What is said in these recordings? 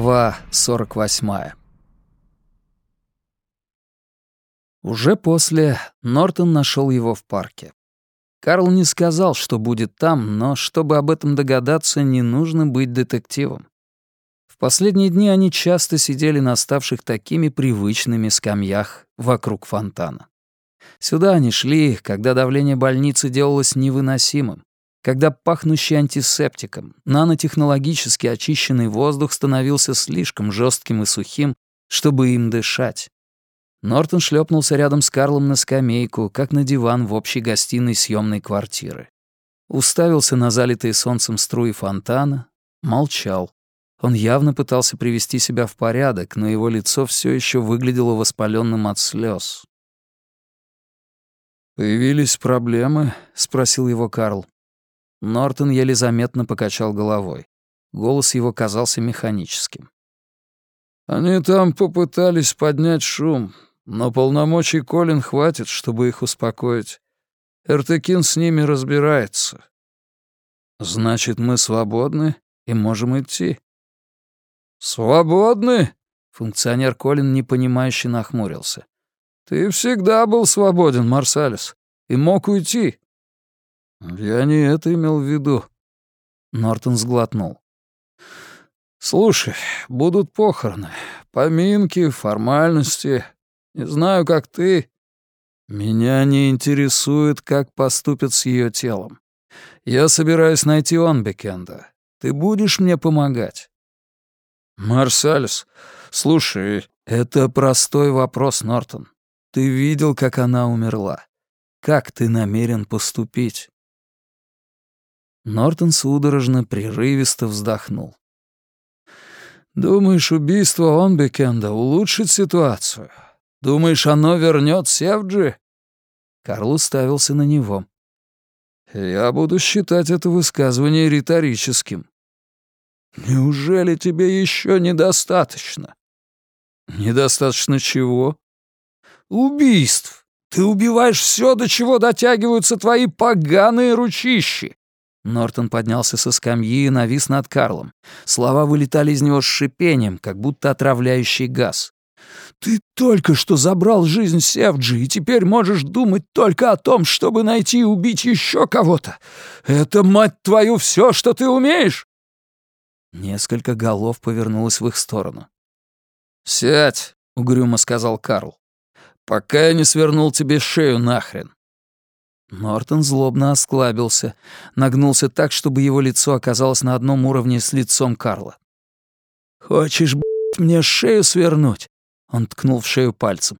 Глава 48 Уже после Нортон нашел его в парке. Карл не сказал, что будет там, но чтобы об этом догадаться, не нужно быть детективом. В последние дни они часто сидели на ставших такими привычными скамьях вокруг фонтана. Сюда они шли, когда давление больницы делалось невыносимым, когда пахнущий антисептиком, нанотехнологически очищенный воздух становился слишком жестким и сухим, чтобы им дышать. Нортон шлепнулся рядом с Карлом на скамейку, как на диван в общей гостиной съемной квартиры. Уставился на залитые солнцем струи фонтана, молчал. Он явно пытался привести себя в порядок, но его лицо все еще выглядело воспаленным от слез. «Появились проблемы?» — спросил его Карл. Нортон еле заметно покачал головой. Голос его казался механическим. «Они там попытались поднять шум, но полномочий Колин хватит, чтобы их успокоить. Эртекин с ними разбирается. Значит, мы свободны и можем идти». «Свободны?» — функционер Колин непонимающе нахмурился. «Ты всегда был свободен, Марсалис, и мог уйти. «Я не это имел в виду». Нортон сглотнул. «Слушай, будут похороны, поминки, формальности. Не знаю, как ты. Меня не интересует, как поступят с ее телом. Я собираюсь найти Онбекенда. Ты будешь мне помогать?» «Марсалис, слушай, это простой вопрос, Нортон. Ты видел, как она умерла. Как ты намерен поступить?» Нортон судорожно, прерывисто вздохнул. «Думаешь, убийство Онбекенда улучшит ситуацию? Думаешь, оно вернет Севджи?» Карл уставился на него. «Я буду считать это высказывание риторическим». «Неужели тебе еще недостаточно?» «Недостаточно чего?» «Убийств! Ты убиваешь все, до чего дотягиваются твои поганые ручищи. Нортон поднялся со скамьи и навис над Карлом. Слова вылетали из него с шипением, как будто отравляющий газ. «Ты только что забрал жизнь Севджи, и теперь можешь думать только о том, чтобы найти и убить еще кого-то. Это, мать твою, все, что ты умеешь!» Несколько голов повернулось в их сторону. «Сядь», — угрюмо сказал Карл, — «пока я не свернул тебе шею нахрен. Нортон злобно осклабился, нагнулся так, чтобы его лицо оказалось на одном уровне с лицом Карла. «Хочешь, блядь, мне шею свернуть?» Он ткнул в шею пальцем.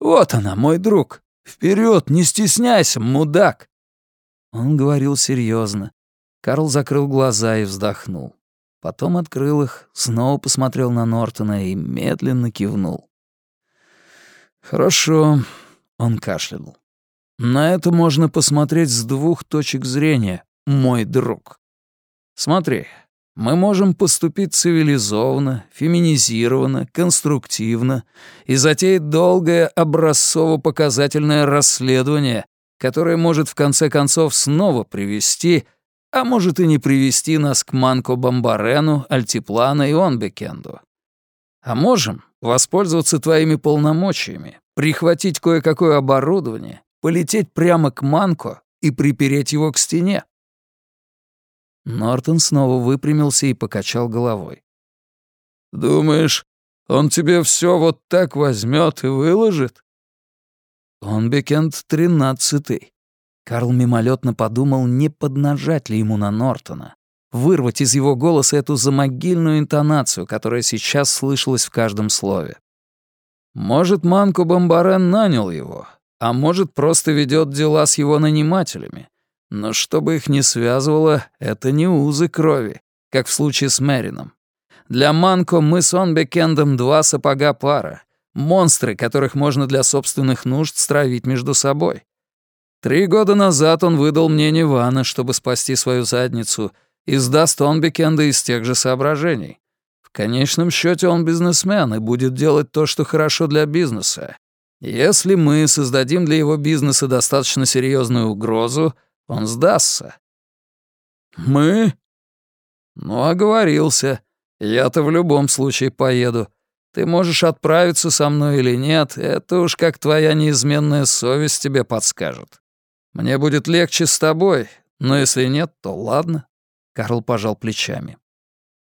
«Вот она, мой друг. Вперед, не стесняйся, мудак!» Он говорил серьезно. Карл закрыл глаза и вздохнул. Потом открыл их, снова посмотрел на Нортона и медленно кивнул. «Хорошо», — он кашлянул. На это можно посмотреть с двух точек зрения, мой друг. Смотри, мы можем поступить цивилизованно, феминизированно, конструктивно и затеять долгое образцово-показательное расследование, которое может в конце концов снова привести, а может и не привести нас к Манко Бомбарену, Альтиплана и Онбекенду. А можем воспользоваться твоими полномочиями, прихватить кое-какое оборудование полететь прямо к Манко и припереть его к стене. Нортон снова выпрямился и покачал головой. «Думаешь, он тебе все вот так возьмет и выложит?» Он бекенд тринадцатый. Карл мимолетно подумал, не поднажать ли ему на Нортона, вырвать из его голоса эту замогильную интонацию, которая сейчас слышалась в каждом слове. Может, Манко Бомбарен нанял его, а может, просто ведет дела с его нанимателями. Но чтобы их не связывало, это не узы крови, как в случае с Мэрином. Для Манко мы с Онбекендом два сапога пара, монстры, которых можно для собственных нужд стравить между собой. Три года назад он выдал мне Нивана, чтобы спасти свою задницу, и сдаст Онбекенда из тех же соображений. В конечном счете он бизнесмен и будет делать то, что хорошо для бизнеса, если мы создадим для его бизнеса достаточно серьезную угрозу, он сдастся. Мы? Ну, оговорился. Я-то в любом случае поеду. Ты можешь отправиться со мной или нет, это уж как твоя неизменная совесть тебе подскажет. Мне будет легче с тобой, но если нет, то ладно». Карл пожал плечами.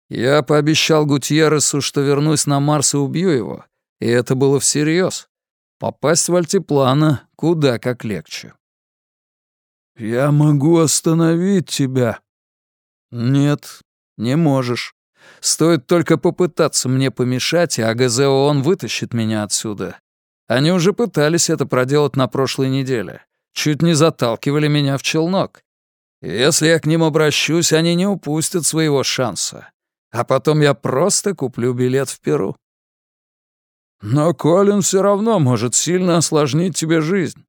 «Я пообещал Гутьерресу, что вернусь на Марс и убью его, и это было всерьез. Попасть в альтиплана куда как легче». «Я могу остановить тебя». «Нет, не можешь. Стоит только попытаться мне помешать, и АГЗ ООН вытащит меня отсюда. Они уже пытались это проделать на прошлой неделе. Чуть не заталкивали меня в челнок. Если я к ним обращусь, они не упустят своего шанса. А потом я просто куплю билет в Перу. Но Колин все равно может сильно осложнить тебе жизнь.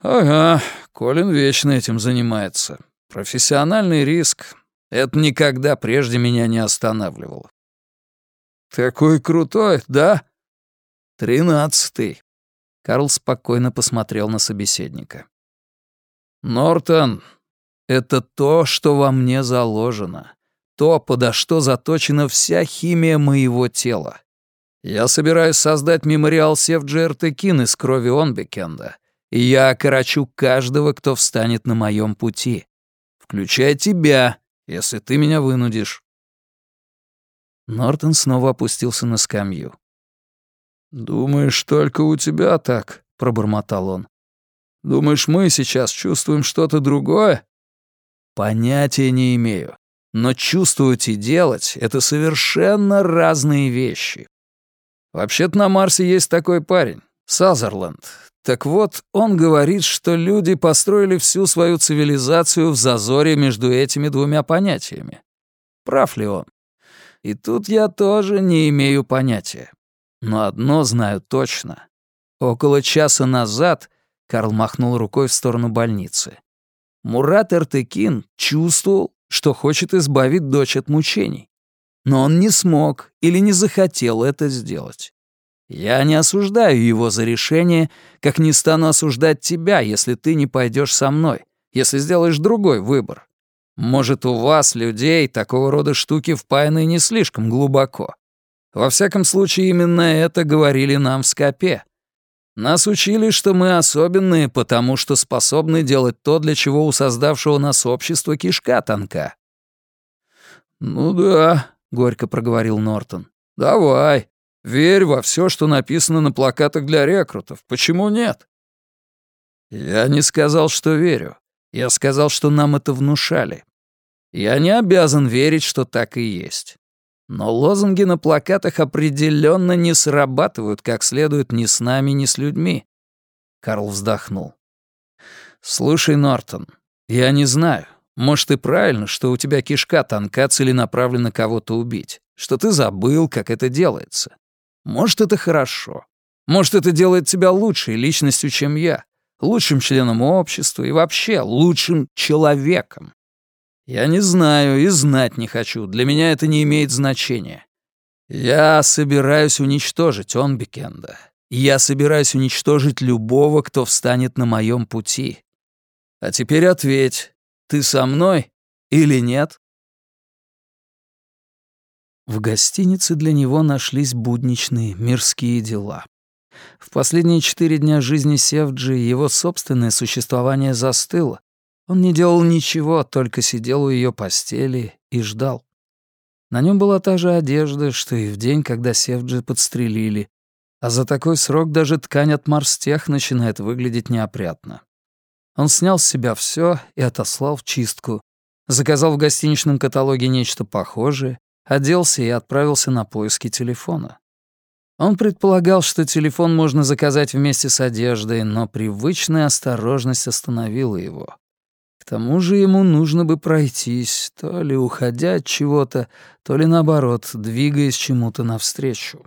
Ага, Колин вечно этим занимается. Профессиональный риск. Это никогда прежде меня не останавливало. Такой крутой, да? Тринадцатый. Карл спокойно посмотрел на собеседника. «Нортон, это то, что во мне заложено. То, подо что заточена вся химия моего тела. Я собираюсь создать мемориал Севджи Эртекин из крови Онбекенда, и я окорочу каждого, кто встанет на моем пути, включая тебя, если ты меня вынудишь». Нортон снова опустился на скамью. «Думаешь, только у тебя так?» — пробормотал он. «Думаешь, мы сейчас чувствуем что-то другое?» «Понятия не имею. Но чувствовать и делать — это совершенно разные вещи. Вообще-то на Марсе есть такой парень, Сазерленд. Так вот, он говорит, что люди построили всю свою цивилизацию в зазоре между этими двумя понятиями. Прав ли он? И тут я тоже не имею понятия. Но одно знаю точно. Около часа назад Карл махнул рукой в сторону больницы. Мурат Эртекин чувствовал, что хочет избавить дочь от мучений. Но он не смог или не захотел это сделать. Я не осуждаю его за решение, как не стану осуждать тебя, если ты не пойдешь со мной, если сделаешь другой выбор. Может, у вас, людей, такого рода штуки впаяны не слишком глубоко. Во всяком случае, именно это говорили нам в Скопе. Нас учили, что мы особенные, потому что способны делать то, для чего у создавшего нас общества кишка тонка. «Ну да», — горько проговорил Нортон. «Давай, верь во все, что написано на плакатах для рекрутов. Почему нет?» «Я не сказал, что верю. Я сказал, что нам это внушали. Я не обязан верить, что так и есть. Но лозунги на плакатах определенно не срабатывают как следует ни с нами, ни с людьми. Карл вздохнул. «Слушай, Нортон, я не знаю. Может, и правильно, что у тебя кишка тонка целенаправленно кого-то убить, что ты забыл, как это делается. Может, это хорошо. Может, это делает тебя лучшей личностью, чем я, лучшим членом общества и вообще лучшим человеком. Я не знаю и знать не хочу, для меня это не имеет значения. Я собираюсь уничтожить Онбекенда. Я собираюсь уничтожить любого, кто встанет на моем пути. А теперь ответь, ты со мной или нет? В гостинице для него нашлись будничные мирские дела. В последние четыре дня жизни Севджи его собственное существование застыло, он не делал ничего, только сидел у ее постели и ждал. На нем была та же одежда, что и в день, когда Севджи подстрелили, а за такой срок даже ткань от Марстех начинает выглядеть неопрятно. Он снял с себя все и отослал в чистку, заказал в гостиничном каталоге нечто похожее, оделся и отправился на поиски телефона. Он предполагал, что телефон можно заказать вместе с одеждой, но привычная осторожность остановила его. К тому же ему нужно бы пройтись, то ли уходя от чего-то, то ли наоборот, двигаясь чему-то навстречу.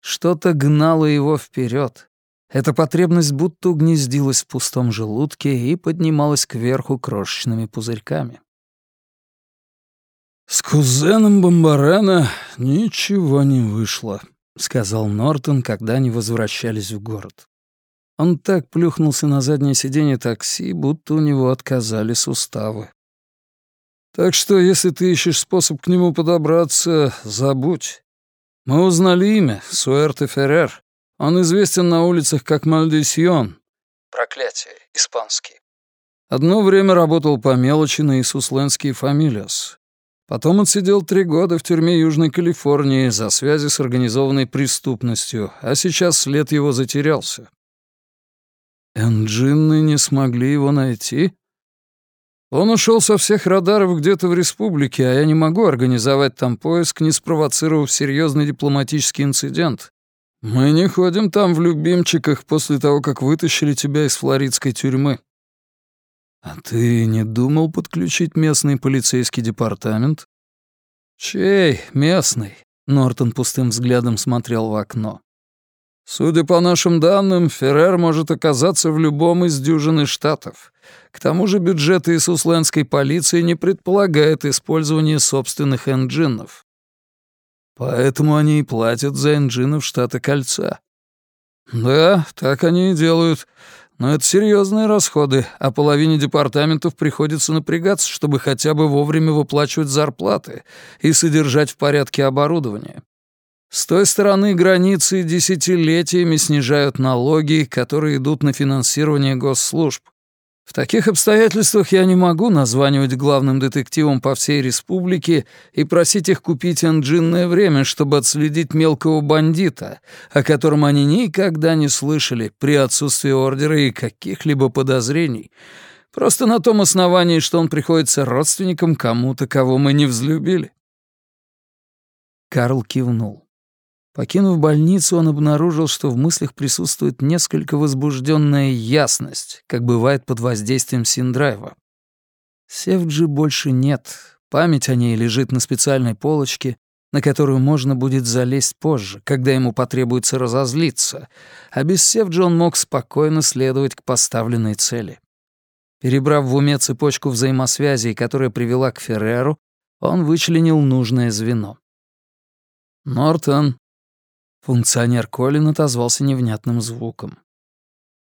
Что-то гнало его вперед. Эта потребность будто угнездилась в пустом желудке и поднималась кверху крошечными пузырьками. «С кузеном Бомбарена ничего не вышло», — сказал Нортон, когда они возвращались в город. Он так плюхнулся на заднее сиденье такси, будто у него отказали суставы. Так что, если ты ищешь способ к нему подобраться, забудь. Мы узнали имя — Суэрте Феррер. Он известен на улицах как Мальдисьон. Проклятие, испанский. Одно время работал по мелочи на Иисус Лэнский Фамилиос. Потом отсидел три года в тюрьме Южной Калифорнии за связи с организованной преступностью, а сейчас след его затерялся. Энджинны не смогли его найти? Он ушел со всех радаров где-то в республике, а я не могу организовать там поиск, не спровоцировав серьезный дипломатический инцидент. Мы не ходим там в любимчиках после того, как вытащили тебя из флоридской тюрьмы. А ты не думал подключить местный полицейский департамент? Чей местный? Нортон пустым взглядом смотрел в окно. Судя по нашим данным, Феррер может оказаться в любом из дюжины штатов. К тому же бюджет Иисуслендской полиции не предполагает использование собственных энджинов. Поэтому они и платят за энджины в штаты Кольца. Да, так они и делают. Но это серьезные расходы, а половине департаментов приходится напрягаться, чтобы хотя бы вовремя выплачивать зарплаты и содержать в порядке оборудование. С той стороны границы десятилетиями снижают налоги, которые идут на финансирование госслужб. В таких обстоятельствах я не могу названивать главным детективам по всей республике и просить их купить энджинное время, чтобы отследить мелкого бандита, о котором они никогда не слышали при отсутствии ордера и каких-либо подозрений, просто на том основании, что он приходится родственником кому-то, кого мы не взлюбили. Карл кивнул. Покинув больницу, он обнаружил, что в мыслях присутствует несколько возбужденная ясность, как бывает под воздействием синдрайва. Севджи больше нет, память о ней лежит на специальной полочке, на которую можно будет залезть позже, когда ему потребуется разозлиться, а без Севджи он мог спокойно следовать к поставленной цели. Перебрав в уме цепочку взаимосвязей, которая привела к Ферреру, он вычленил нужное звено. «Нортон, Функционер Колин отозвался невнятным звуком.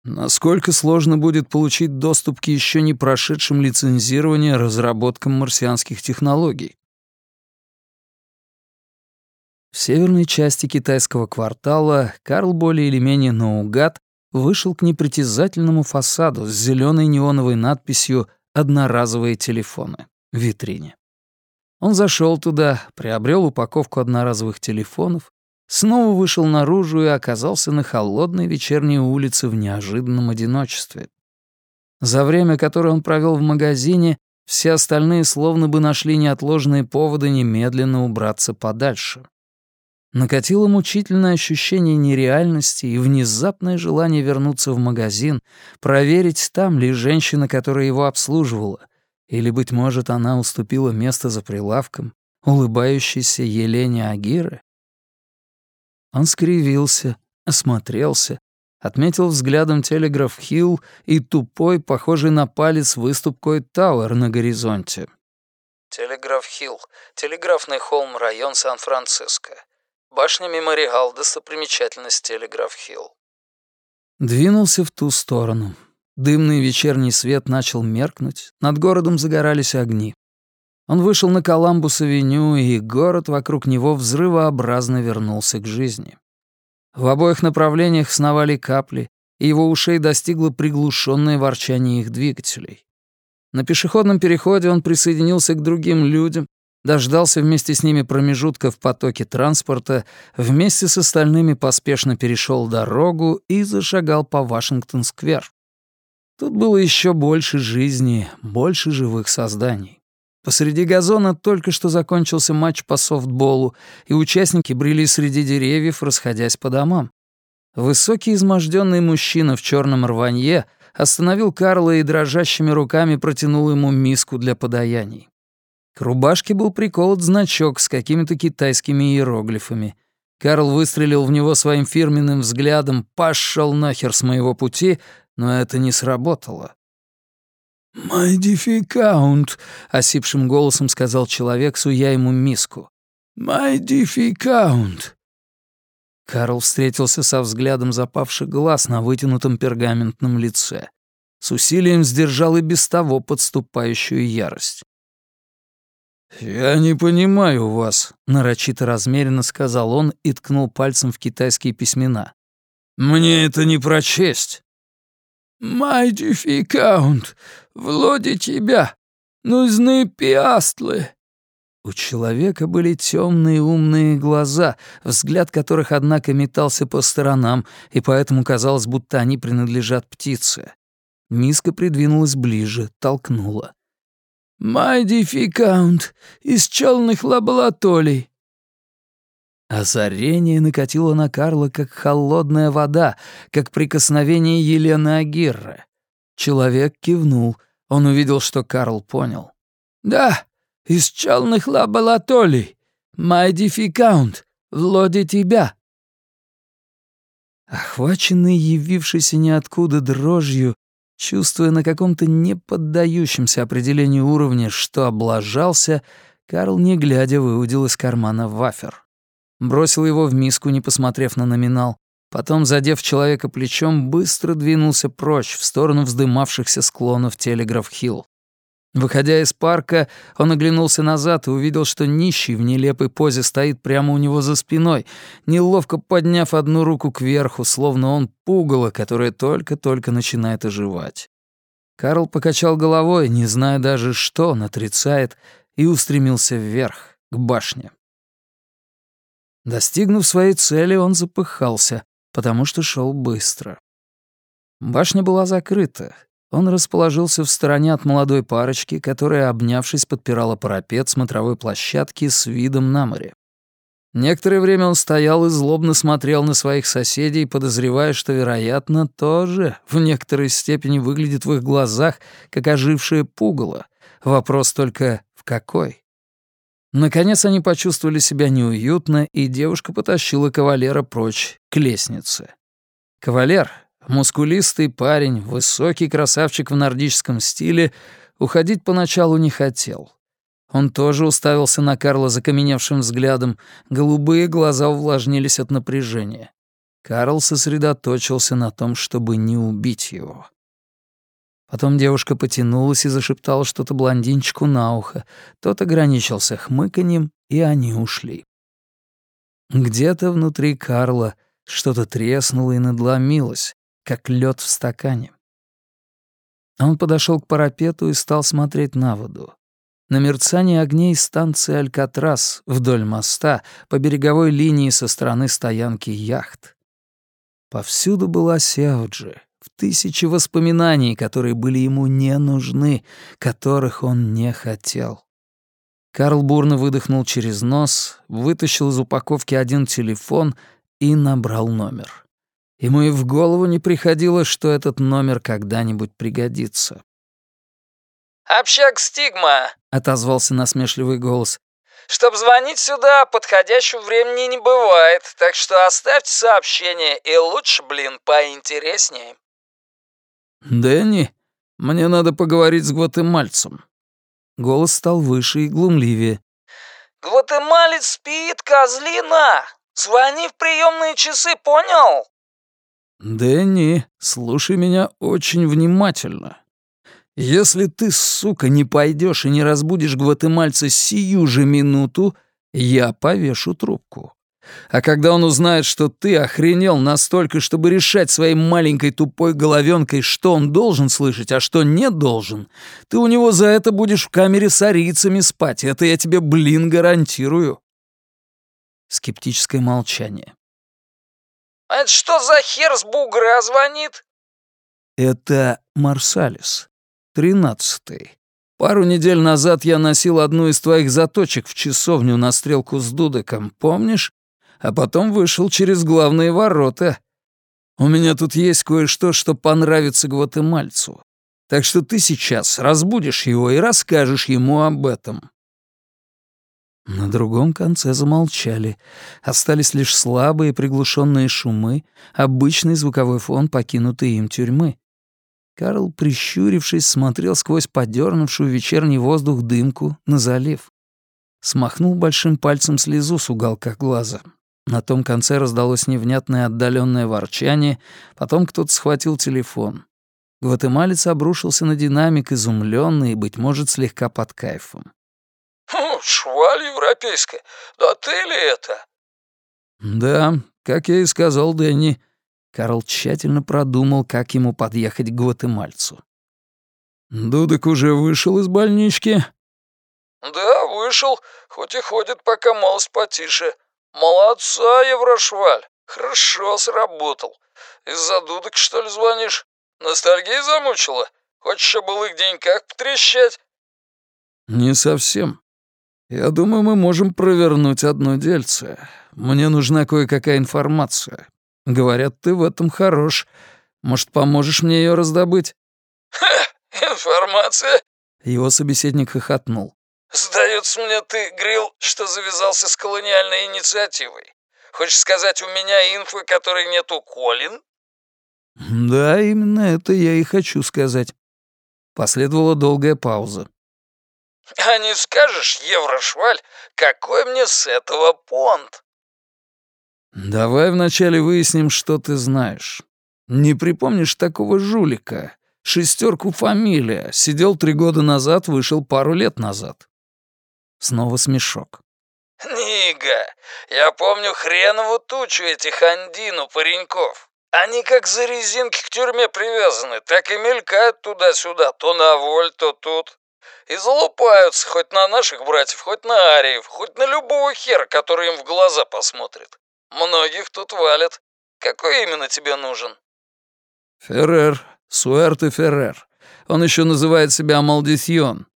Насколько сложно будет получить доступ к еще не прошедшим лицензирование разработкам марсианских технологий? В северной части китайского квартала Карл более или менее наугад вышел к непритязательному фасаду с зеленой неоновой надписью «Одноразовые телефоны» в витрине. Он зашел туда, приобрел упаковку одноразовых телефонов, снова вышел наружу и оказался на холодной вечерней улице в неожиданном одиночестве. За время, которое он провел в магазине, все остальные словно бы нашли неотложные поводы немедленно убраться подальше. Накатило мучительное ощущение нереальности и внезапное желание вернуться в магазин, проверить, там ли женщина, которая его обслуживала, или, быть может, она уступила место за прилавком, улыбающейся Елене Агиры. Он скривился, осмотрелся, отметил взглядом Телеграф-Хилл и тупой, похожий на палец выступ Койт-Тауэр на горизонте. Телеграф-Хилл, телеграфный холм, район Сан-Франциско. Башня Мемориал, достопримечательность Телеграф-Хилл. Двинулся в ту сторону. Дымный вечерний свет начал меркнуть, над городом загорались огни. Он вышел на Коламбус-авеню, и город вокруг него взрывообразно вернулся к жизни. В обоих направлениях сновали капли, и его ушей достигло приглушенное ворчание их двигателей. На пешеходном переходе он присоединился к другим людям, дождался вместе с ними промежутка в потоке транспорта, вместе с остальными поспешно перешел дорогу и зашагал по Вашингтон-сквер. Тут было еще больше жизни, больше живых созданий. Посреди газона только что закончился матч по софтболу, и участники брели среди деревьев, расходясь по домам. Высокий изможденный мужчина в черном рванье остановил Карла и дрожащими руками протянул ему миску для подаяний. К рубашке был приколот значок с какими-то китайскими иероглифами. Карл выстрелил в него своим фирменным взглядом «пошел нахер с моего пути», но это не сработало. «Майдификаунт», — осипшим голосом сказал человек, суя ему миску. «Майдификаунт». Карл встретился со взглядом запавших глаз на вытянутом пергаментном лице. С усилием сдержал и без того подступающую ярость. «Я не понимаю вас», — нарочито размеренно сказал он и ткнул пальцем в китайские письмена. «Мне это не прочесть». «Майдификаунт, вроде тебя, нужны пиастлы». У человека были темные умные глаза, взгляд которых, однако, метался по сторонам, и поэтому казалось, будто они принадлежат птице. Миска придвинулась ближе, толкнула. «Майдификаунт из челных лабораторий». Озарение накатило на Карла, как холодная вода, как прикосновение Елены Агирры. Человек кивнул. Он увидел, что Карл понял. «Да, из челных лабораторий. Майдификаунт, вроде тебя». Охваченный явившийся ниоткуда дрожью, Чувствуя на каком-то неподдающемся определению уровне, что облажался, Карл, не глядя, выудил из кармана вафер. Бросил его в миску, не посмотрев на номинал. Потом, задев человека плечом, быстро двинулся прочь в сторону вздымавшихся склонов Телеграф-Хилл. Выходя из парка, он оглянулся назад и увидел, что нищий в нелепой позе стоит прямо у него за спиной, неловко подняв одну руку кверху, словно он пугало, которое только-только начинает оживать. Карл покачал головой, не зная даже, что он отрицает, и устремился вверх, к башне. Достигнув своей цели, он запыхался, потому что шел быстро. Башня была закрыта, он расположился в стороне от молодой парочки, которая, обнявшись, подпирала парапет смотровой площадки с видом на море. Некоторое время он стоял и злобно смотрел на своих соседей, подозревая, что, вероятно, тоже в некоторой степени выглядит в их глазах, как ожившее пугало. Вопрос только в какой? Наконец они почувствовали себя неуютно, и девушка потащила кавалера прочь к лестнице. Кавалер, Мускулистый парень, высокий красавчик в нордическом стиле, уходить поначалу не хотел. Он тоже уставился на Карла закаменевшим взглядом, голубые глаза увлажнились от напряжения. Карл сосредоточился на том, чтобы не убить его. Потом девушка потянулась и зашептала что-то блондинчику на ухо. Тот ограничился хмыканьем, и они ушли. Где-то внутри Карла что-то треснуло и надломилось как лед в стакане. Он подошел к парапету и стал смотреть на воду. На мерцание огней станции «Алькатрас» вдоль моста по береговой линии со стороны стоянки яхт. Повсюду была Сеуджи, в тысячи воспоминаний, которые были ему не нужны, которых он не хотел. Карл бурно выдохнул через нос, вытащил из упаковки один телефон и набрал номер. Ему и в голову не приходило, что этот номер когда-нибудь пригодится. «Общак «Стигма», — отозвался насмешливый голос. «Чтоб звонить сюда, подходящего времени не бывает, так что оставьте сообщение, и лучше, блин, поинтереснее». «Дэнни, мне надо поговорить с гватемальцем». Голос стал выше и глумливее. «Гватемалец спит, козлина! Звони в приемные часы, понял?» «Дэнни, слушай меня очень внимательно. Если ты, сука, не пойдешь и не разбудишь гватемальца сию же минуту, я повешу трубку. А когда он узнает, что ты охренел настолько, чтобы решать своей маленькой тупой головенкой, что он должен слышать, а что не должен, ты у него за это будешь в камере с арийцами спать. Это я тебе, блин, гарантирую». Скептическое молчание. А это что за хер с бугра звонит?» «Это Марсалис, тринадцатый. Пару недель назад я носил одну из твоих заточек в часовню на стрелку с Дудеком, помнишь? А потом вышел через главные ворота. У меня тут есть кое-что, что понравится гватемальцу. Так что ты сейчас разбудишь его и расскажешь ему об этом. На другом конце замолчали. Остались лишь слабые приглушенные шумы, обычный звуковой фон покинутой им тюрьмы. Карл, прищурившись, смотрел сквозь подернувшую вечерний воздух дымку на залив. Смахнул большим пальцем слезу с уголка глаза. На том конце раздалось невнятное отдаленное ворчание, потом кто-то схватил телефон. Гватемалец обрушился на динамик, изумленный и, быть может, слегка под кайфом. «Хм, шваль европейская. Да ты ли это?» «Да, как я и сказал Дэнни». Карл тщательно продумал, как ему подъехать к гватемальцу. «Дудок уже вышел из больнички?» «Да, вышел, хоть и ходит пока малость потише. Молодца, Еврошваль, хорошо сработал. Из-за дудок, что ли, звонишь? Ностальгия замучила? Хочешь о былых деньках потрещать?» «Не совсем. Я думаю, мы можем провернуть одно дельце. Мне нужна кое-какая информация. Говорят, ты в этом хорош. Может, поможешь мне ее раздобыть?» «Ха, информация?» Его собеседник хохотнул. «Сдается мне, ты, Грил, что завязался с колониальной инициативой. Хочешь сказать, у меня инфы, которой нет у Колин?» «Да, именно это я и хочу сказать». Последовала долгая пауза. «А не скажешь, Еврошваль, какой мне с этого понт?» «Давай вначале выясним, что ты знаешь. Не припомнишь такого жулика? Шестерку фамилия. Сидел три года назад, вышел пару лет назад». Снова смешок. «Нига, я помню хренову тучу этих андину пареньков. Они как за резинки к тюрьме привязаны, так и мелькают туда-сюда, то на воль, то тут. И залупаются хоть на наших братьев, хоть на ариев, хоть на любого хера, который им в глаза посмотрит. Многих тут валят. Какой именно тебе нужен?» «Феррер, Суэрте Феррер. Он еще называет себя Малдисьон.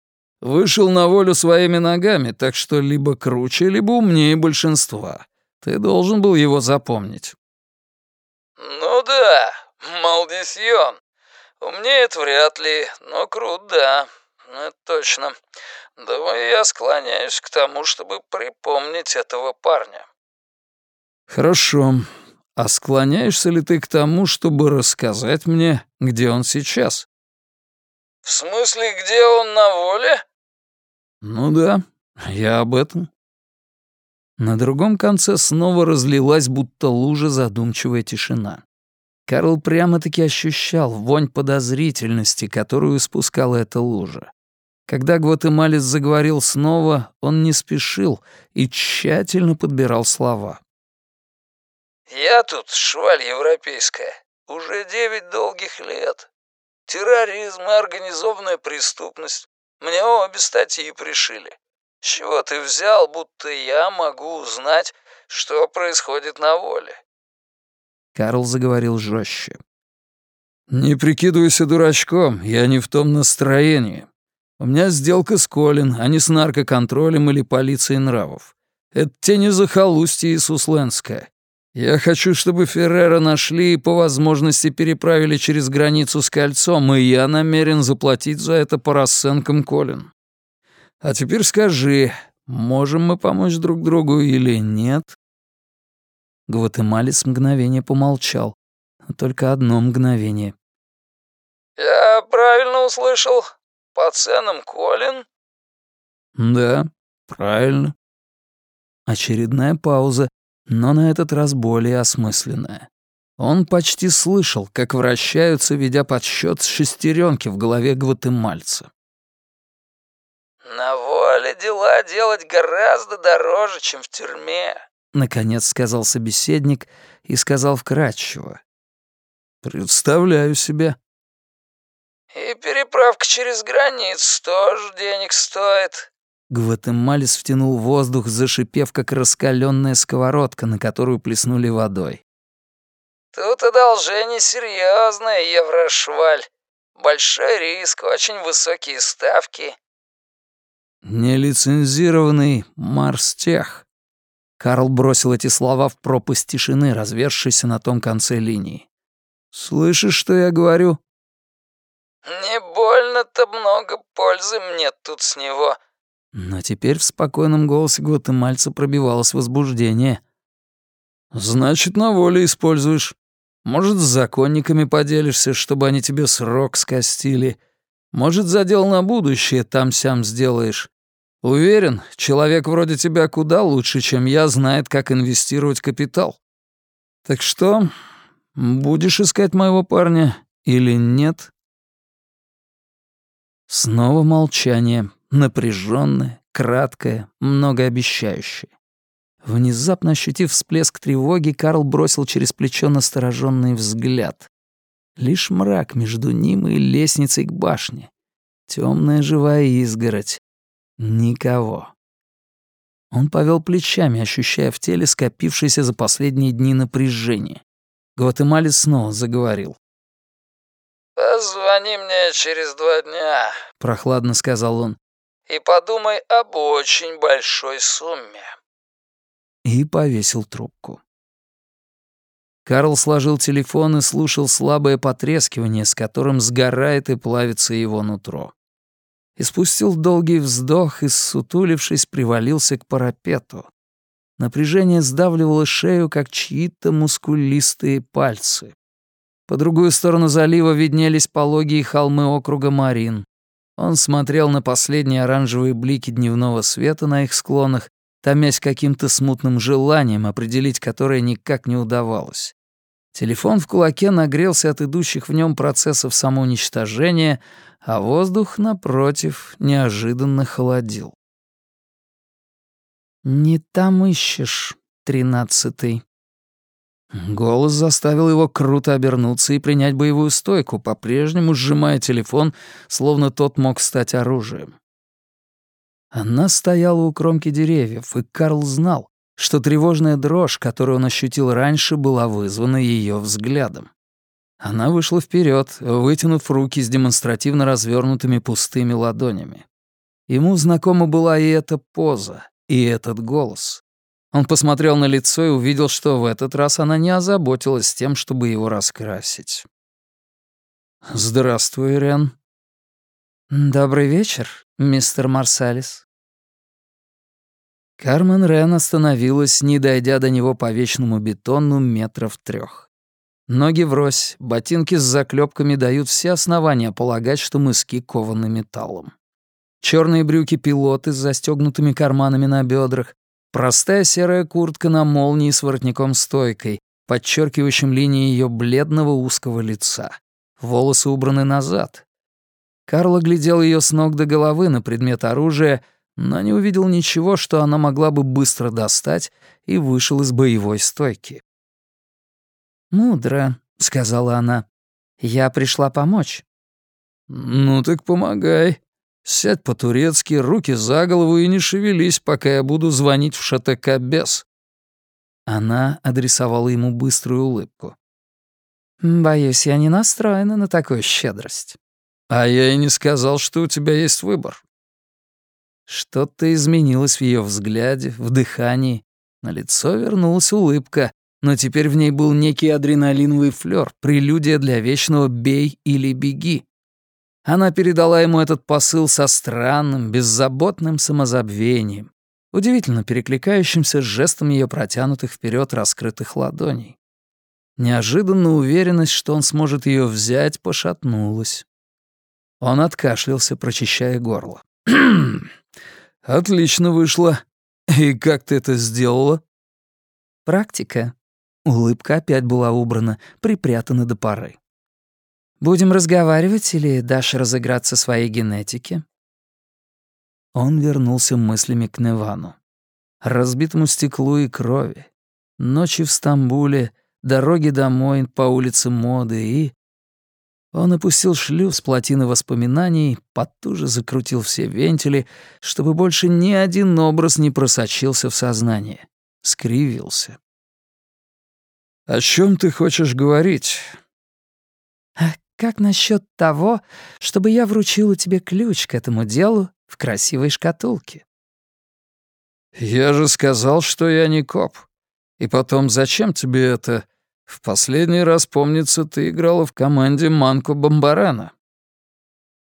Вышел на волю своими ногами, так что либо круче, либо умнее большинства. Ты должен был его запомнить». «Ну да, Малдисьон. Умнеет вряд ли, но крут, да. Это точно. Думаю, я склоняюсь к тому, чтобы припомнить этого парня». «Хорошо. А склоняешься ли ты к тому, чтобы рассказать мне, где он сейчас?» «В смысле, где он на воле?» «Ну да, я об этом». На другом конце снова разлилась будто лужа задумчивая тишина. Карл прямо-таки ощущал вонь подозрительности, которую испускала эта лужа. Когда Гватемалец заговорил снова, он не спешил и тщательно подбирал слова. «Я тут, шваль европейская, уже девять долгих лет. Терроризм и организованная преступность. Мне обе статьи пришили. С чего ты взял, будто я могу узнать, что происходит на воле?» Карл заговорил жестче. «Не прикидывайся дурачком, я не в том настроении. У меня сделка с Колин, а не с наркоконтролем или полицией нравов. Это те не захолустье Иисусленское. Я хочу, чтобы Феррера нашли и по возможности переправили через границу с кольцом, и я намерен заплатить за это по расценкам Колин. А теперь скажи, можем мы помочь друг другу или нет?» Гватемалец мгновение помолчал. Только одно мгновение. «Я правильно услышал? По ценам Колин?» «Да, правильно». Очередная пауза, но на этот раз более осмысленная. Он почти слышал, как вращаются, ведя подсчет шестеренки в голове гватемальца. «На воле дела делать гораздо дороже, чем в тюрьме», — наконец сказал собеседник и сказал вкратчиво. «Представляю себе». «И переправка через границу тоже денег стоит», Гватемалис втянул воздух, зашипев, как раскаленная сковородка, на которую плеснули водой. «Тут одолжение серьезное, Еврошваль. Большой риск, очень высокие ставки». «Нелицензированный Марстех». Карл бросил эти слова в пропасть тишины, развершейся на том конце линии. «Слышишь, что я говорю?» «Не больно-то много пользы мне тут с него», но теперь в спокойном голосе гватемальца пробивалось возбуждение. «Значит, на воле используешь. Может, с законниками поделишься, чтобы они тебе срок скостили. Может, задел на будущее там-сям сделаешь. Уверен, человек вроде тебя куда лучше, чем я, знает, как инвестировать капитал. Так что, будешь искать моего парня или нет?» Снова молчание напряженное, краткое, многообещающее. Внезапно ощутив всплеск тревоги, Карл бросил через плечо настороженный взгляд. Лишь мрак между ним и лестницей к башне. Темная живая изгородь. Никого. Он повел плечами, ощущая в теле скопившееся за последние дни напряжение. Гватемалец снова заговорил. «Позвони мне через два дня», — прохладно сказал он, «и подумай об очень большой сумме». И повесил трубку. Карл сложил телефон и слушал слабое потрескивание, с которым сгорает и плавится его нутро. Испустил долгий вздох и, сутулившись, привалился к парапету. Напряжение сдавливало шею, как чьи-то мускулистые пальцы. По другую сторону залива виднелись пологие холмы округа Марин. Он смотрел на последние оранжевые блики дневного света на их склонах томясь каким-то смутным желанием, определить которое никак не удавалось. Телефон в кулаке нагрелся от идущих в нем процессов самоуничтожения, а воздух, напротив, неожиданно холодил. «Не там ищешь, тринадцатый». Голос заставил его круто обернуться и принять боевую стойку, по-прежнему сжимая телефон, словно тот мог стать оружием. Она стояла у кромки деревьев, и Карл знал, что тревожная дрожь, которую он ощутил раньше, была вызвана ее взглядом. Она вышла вперед, вытянув руки с демонстративно развернутыми пустыми ладонями. Ему знакома была и эта поза, и этот голос. Он посмотрел на лицо и увидел, что в этот раз она не озаботилась тем, чтобы его раскрасить. «Здравствуй, Рен». «Добрый вечер, мистер Марсалис», Кармен Рен остановилась, не дойдя до него по вечному бетону метров трех. Ноги врозь, ботинки с заклепками дают все основания полагать, что мыски кованы металлом. Черные брюки пилоты с застегнутыми карманами на бедрах, простая серая куртка на молнии с воротником-стойкой, подчеркивающим линии ее бледного узкого лица. Волосы убраны назад. Карл глядел ее с ног до головы на предмет оружия — но не увидел ничего, что она могла бы быстро достать, и вышел из боевой стойки. «Мудро», — сказала она. «Я пришла помочь». «Ну так помогай. Сядь по-турецки, руки за голову и не шевелись, пока я буду звонить в ШТК без». Она адресовала ему быструю улыбку. «Боюсь, я не настроена на такую щедрость». «А я и не сказал, что у тебя есть выбор. Что-то изменилось в ее взгляде, в дыхании. На лицо вернулась улыбка, но теперь в ней был некий адреналиновый флёр, прелюдия для вечного «бей или беги». Она передала ему этот посыл со странным, беззаботным самозабвением, удивительно перекликающимся с жестом ее протянутых вперед раскрытых ладоней. Неожиданно уверенность, что он сможет ее взять, пошатнулась. Он откашлялся, прочищая горло. «Отлично вышло. И как ты это сделала?» «Практика». Улыбка опять была убрана, припрятана до поры. «Будем разговаривать или дашь разыграться своей генетике?» Он вернулся мыслями к Невану. Разбитому стеклу и крови. Ночи в Стамбуле, дороги домой по улице моды и он опустил шлюз плотины воспоминаний, потуже закрутил все вентили, чтобы больше ни один образ не просочился в сознание. Скривился. «О чем ты хочешь говорить?» «А как насчет того, чтобы я вручила тебе ключ к этому делу в красивой шкатулке?» «Я же сказал, что я не коп. И потом, зачем тебе это?» В последний раз, помнится, ты играла в команде Манко Бомбарана.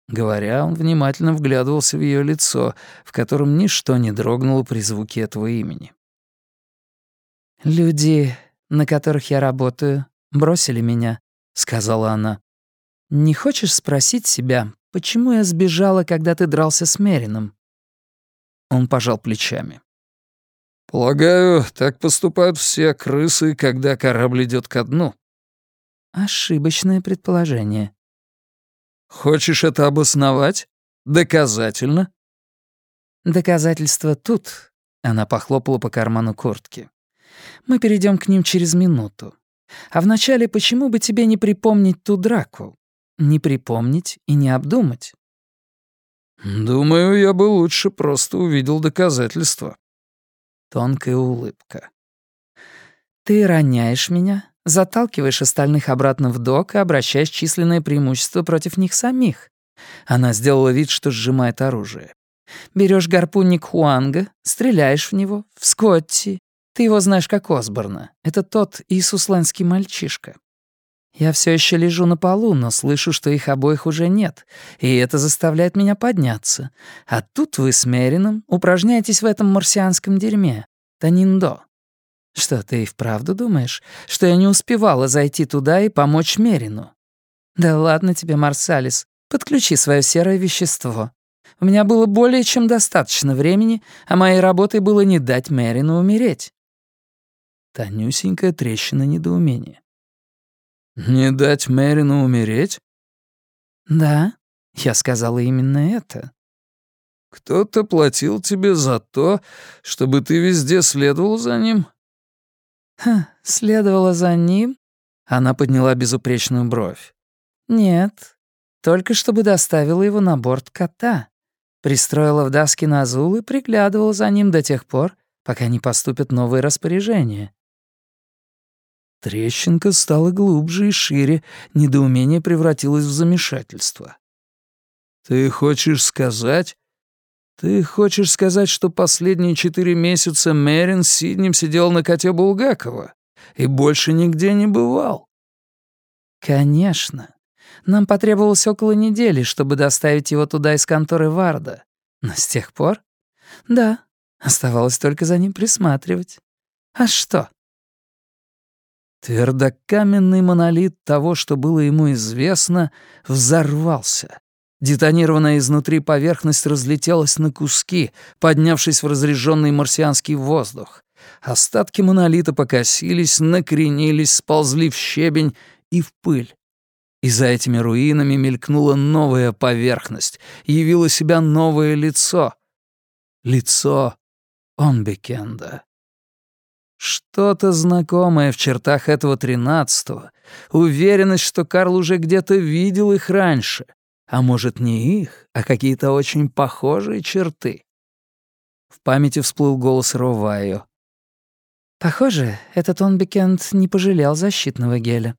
Говоря, он внимательно вглядывался в ее лицо, в котором ничто не дрогнуло при звуке этого имени. «Люди, на которых я работаю, бросили меня», — сказала она. «Не хочешь спросить себя, почему я сбежала, когда ты дрался с Мерином?» Он пожал плечами. «Полагаю, так поступают все крысы, когда корабль идет ко дну». «Ошибочное предположение». «Хочешь это обосновать? Доказательно?» Доказательства тут. Она похлопала по карману куртки. Мы перейдем к ним через минуту. А вначале почему бы тебе не припомнить ту драку? Не припомнить и не обдумать. Думаю, я бы лучше просто увидел доказательства. Тонкая улыбка. Ты роняешь меня, заталкиваешь остальных обратно в док и обращаешь численное преимущество против них самих. Она сделала вид, что сжимает оружие. Берешь гарпунник Хуанга, стреляешь в него, в Скотти. Ты его знаешь как Осборна. Это тот иисусландский мальчишка. Я все еще лежу на полу, но слышу, что их обоих уже нет, и это заставляет меня подняться. А тут вы с Мерином упражняетесь в этом марсианском дерьме. Таниндо. Что, ты и вправду думаешь, что я не успевала зайти туда и помочь Мерину? Да ладно тебе, Марсалис, подключи свое серое вещество. У меня было более чем достаточно времени, а моей работой было не дать Мерину умереть. Тонюсенькая трещина недоумения. «Не дать Мерину умереть?» «Да, я сказала именно это». «Кто-то платил тебе за то, чтобы ты везде следовал за ним?» «Ха, следовала за ним?» Она подняла безупречную бровь. «Нет, только чтобы доставила его на борт кота. Пристроила в Даски на Азул и приглядывала за ним до тех пор, пока не поступят новые распоряжения. Трещинка стала глубже и шире, недоумение превратилось в замешательство. «Ты хочешь сказать...» «Ты хочешь сказать, что последние четыре месяца Мерин с Сиднем сидел на коте Булгакова и больше нигде не бывал?» «Конечно. Нам потребовалось около недели, чтобы доставить его туда из конторы Варда. Но с тех пор...» «Да, оставалось только за ним присматривать. А что?» Твердокаменный монолит того, что было ему известно, взорвался. Детонированная изнутри поверхность разлетелась на куски, поднявшись в разреженный марсианский воздух. Остатки монолита покосились, накренились, сползли в щебень и в пыль. И за этими руинами мелькнула новая поверхность, явило себя новое лицо. Лицо Онбекенда. Что-то знакомое в чертах этого тринадцатого, уверенность, что Карл уже где-то видел их раньше, а может, не их, а какие-то очень похожие черты. В памяти всплыл голос Ровайо. «Похоже, этот Онбекенд не пожалел защитного геля».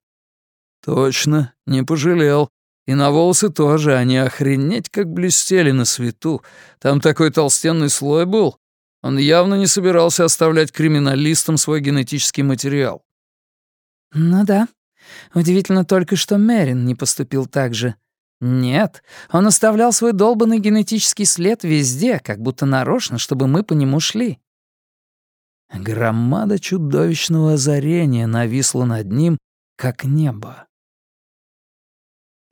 «Точно, не пожалел. И на волосы тоже, они охренеть как блестели на свету. Там такой толстенный слой был, он явно не собирался оставлять криминалистам свой генетический материал. «Ну да. Удивительно только, что Мерин не поступил так же. Нет, он оставлял свой долбанный генетический след везде, как будто нарочно, чтобы мы по нему шли». Громада чудовищного озарения нависла над ним, как небо.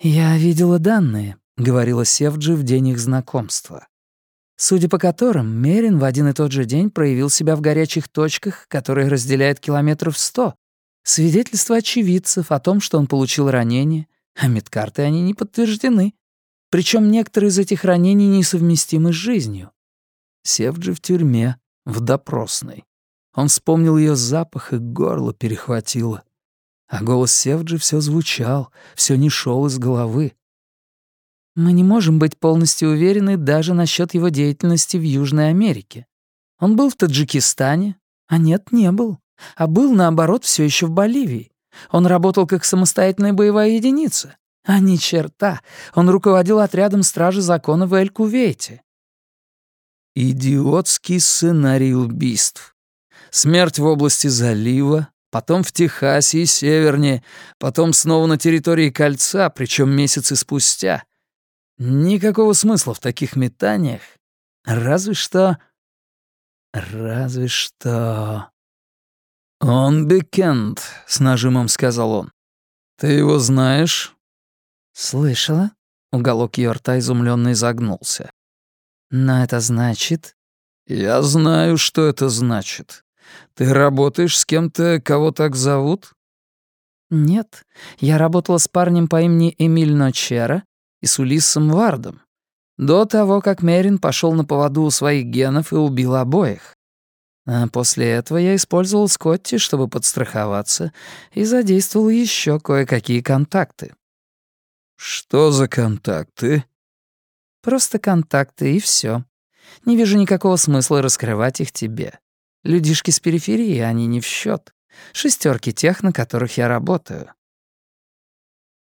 «Я видела данные», — говорила Севджи в день их знакомства судя по которым Мерин в один и тот же день проявил себя в горячих точках, которые разделяют километров сто. Свидетельства очевидцев о том, что он получил ранение, а медкарты они не подтверждены. Причем некоторые из этих ранений несовместимы с жизнью. Севджи в тюрьме, в допросной. Он вспомнил ее запах, и горло перехватило. А голос Севджи все звучал, все не шел из головы. Мы не можем быть полностью уверены даже насчет его деятельности в Южной Америке. Он был в Таджикистане, а нет, не был. А был, наоборот, все еще в Боливии. Он работал как самостоятельная боевая единица. А ни черта, он руководил отрядом стражи закона в Эль-Кувейте. Идиотский сценарий убийств. Смерть в области залива, потом в Техасе и севернее, потом снова на территории кольца, причем месяцы спустя. Никакого смысла в таких метаниях. Разве что... Разве что... «Он Бекенд», — с нажимом сказал он. «Ты его знаешь?» «Слышала?» — уголок ее рта изумленно изогнулся. «Но это значит...» «Я знаю, что это значит. Ты работаешь с кем-то, кого так зовут?» «Нет, я работала с парнем по имени Эмиль Ночера и с Улиссом Вардом. До того, как Мерин пошел на поводу у своих генов и убил обоих. А после этого я использовал Скотти, чтобы подстраховаться, и задействовал еще кое-какие контакты. «Что за контакты?» «Просто контакты, и все. Не вижу никакого смысла раскрывать их тебе. Людишки с периферии, они не в счет. Шестерки тех, на которых я работаю.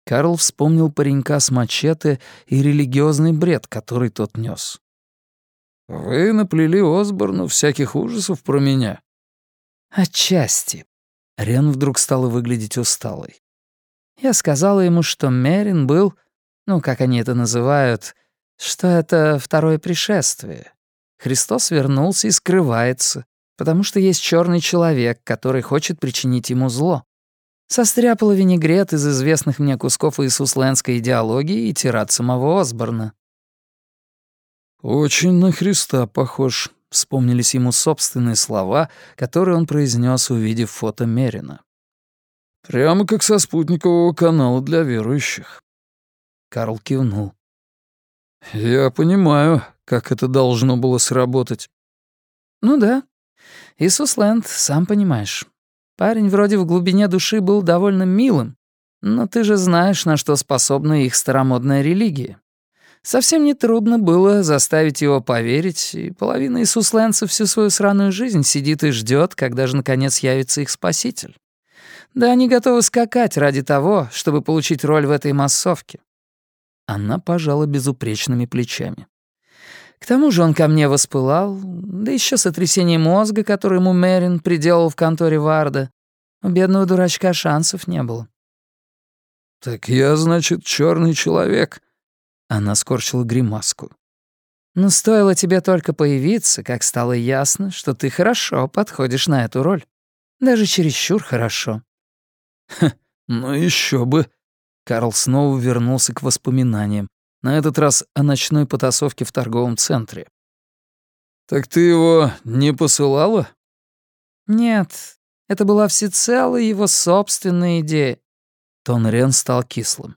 Карл вспомнил паренька с мачете и религиозный бред, который тот нес. «Вы наплели Осборну всяких ужасов про меня?» «Отчасти». Рен вдруг стала выглядеть усталой. Я сказала ему, что Мерин был, ну, как они это называют, что это второе пришествие. Христос вернулся и скрывается, потому что есть черный человек, который хочет причинить ему зло. Состряпала винегрет из известных мне кусков иисуслендской идеологии и тират самого Осборна. «Очень на Христа похож», — вспомнились ему собственные слова, которые он произнес, увидев фото Мерина. «Прямо как со спутникового канала для верующих». Карл кивнул. «Я понимаю, как это должно было сработать». «Ну да. Иисус Лэнд, сам понимаешь. Парень вроде в глубине души был довольно милым, но ты же знаешь, на что способна их старомодная религия. Совсем нетрудно было заставить его поверить, и половина иисусленцев всю свою сраную жизнь сидит и ждет, когда же наконец явится их спаситель. Да они готовы скакать ради того, чтобы получить роль в этой массовке. Она пожала безупречными плечами. К тому же он ко мне воспылал, да еще сотрясение мозга, которое ему Мерин приделал в конторе Варда. У бедного дурачка шансов не было. «Так я, значит, черный человек?» Она скорчила гримаску. «Но стоило тебе только появиться, как стало ясно, что ты хорошо подходишь на эту роль. Даже чересчур хорошо». «Ха, ну еще бы». Карл снова вернулся к воспоминаниям. На этот раз о ночной потасовке в торговом центре. «Так ты его не посылала?» «Нет, это была всецело его собственная идея». Тон Рен стал кислым.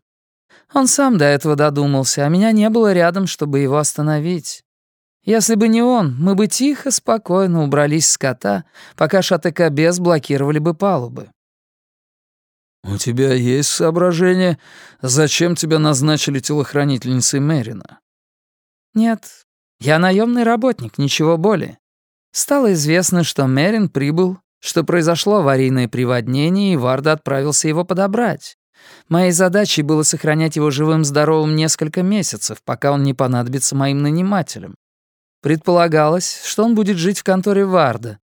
Он сам до этого додумался, а меня не было рядом, чтобы его остановить. Если бы не он, мы бы тихо, спокойно убрались с кота, пока ШАТК без блокировали бы палубы. «У тебя есть соображение, зачем тебя назначили телохранительницей Мэрина?» «Нет, я наемный работник, ничего более. Стало известно, что Мерин прибыл, что произошло аварийное приводнение, и Варда отправился его подобрать. Моей задачей было сохранять его живым-здоровым несколько месяцев, пока он не понадобится моим нанимателям. Предполагалось, что он будет жить в конторе Варда,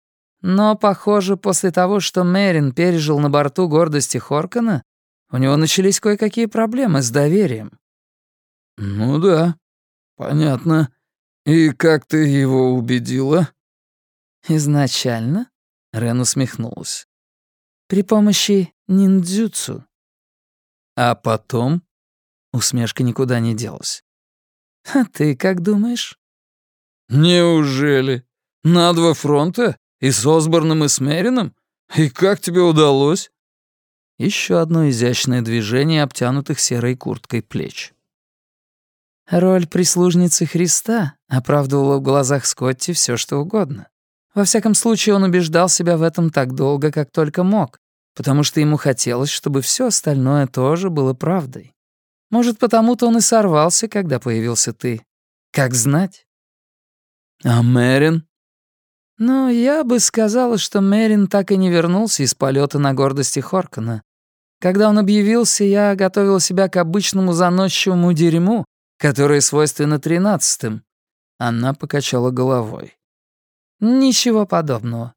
но, похоже, после того, что Мерин пережил на борту гордости Хоркана, у него начались кое-какие проблемы с доверием. «Ну да, понятно. И как ты его убедила?» «Изначально?» — Рен усмехнулась. «При помощи ниндзюцу». «А потом?» — усмешка никуда не делась. «А ты как думаешь?» «Неужели? На два фронта?» И с Осборном и с Мерином? И как тебе удалось?» Еще одно изящное движение обтянутых серой курткой плеч. Роль прислужницы Христа оправдывала в глазах Скотти все, что угодно. Во всяком случае, он убеждал себя в этом так долго, как только мог, потому что ему хотелось, чтобы все остальное тоже было правдой. Может, потому-то он и сорвался, когда появился ты. Как знать? «А Мэрин?» Но я бы сказала, что Мерин так и не вернулся из полета на гордости Хоркана. Когда он объявился, я готовила себя к обычному заносчивому дерьму, которое свойственно тринадцатым. Она покачала головой. Ничего подобного.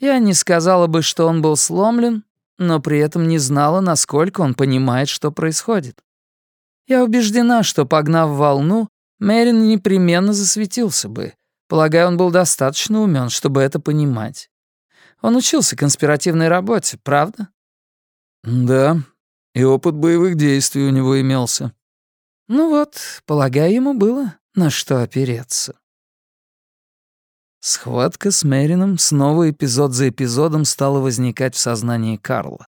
Я не сказала бы, что он был сломлен, но при этом не знала, насколько он понимает, что происходит. Я убеждена, что, погнав волну, Мерин непременно засветился бы — Полагаю, он был достаточно умен, чтобы это понимать. Он учился конспиративной работе, правда? Да, и опыт боевых действий у него имелся. Ну вот, полагаю, ему было на что опереться. Схватка с Мерином снова эпизод за эпизодом стала возникать в сознании Карла.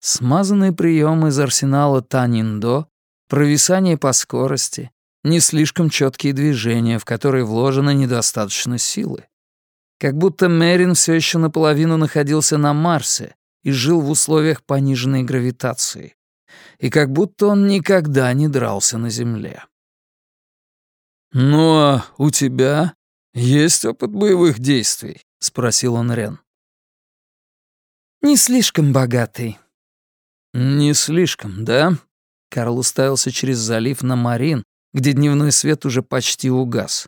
Смазанные приемы из арсенала Таниндо, провисание по скорости, не слишком четкие движения, в которые вложено недостаточно силы. Как будто Мерин все еще наполовину находился на Марсе и жил в условиях пониженной гравитации. И как будто он никогда не дрался на Земле. «Ну а у тебя есть опыт боевых действий?» — спросил он Рен. «Не слишком богатый». «Не слишком, да?» Карл уставился через залив на Марин, где дневной свет уже почти угас.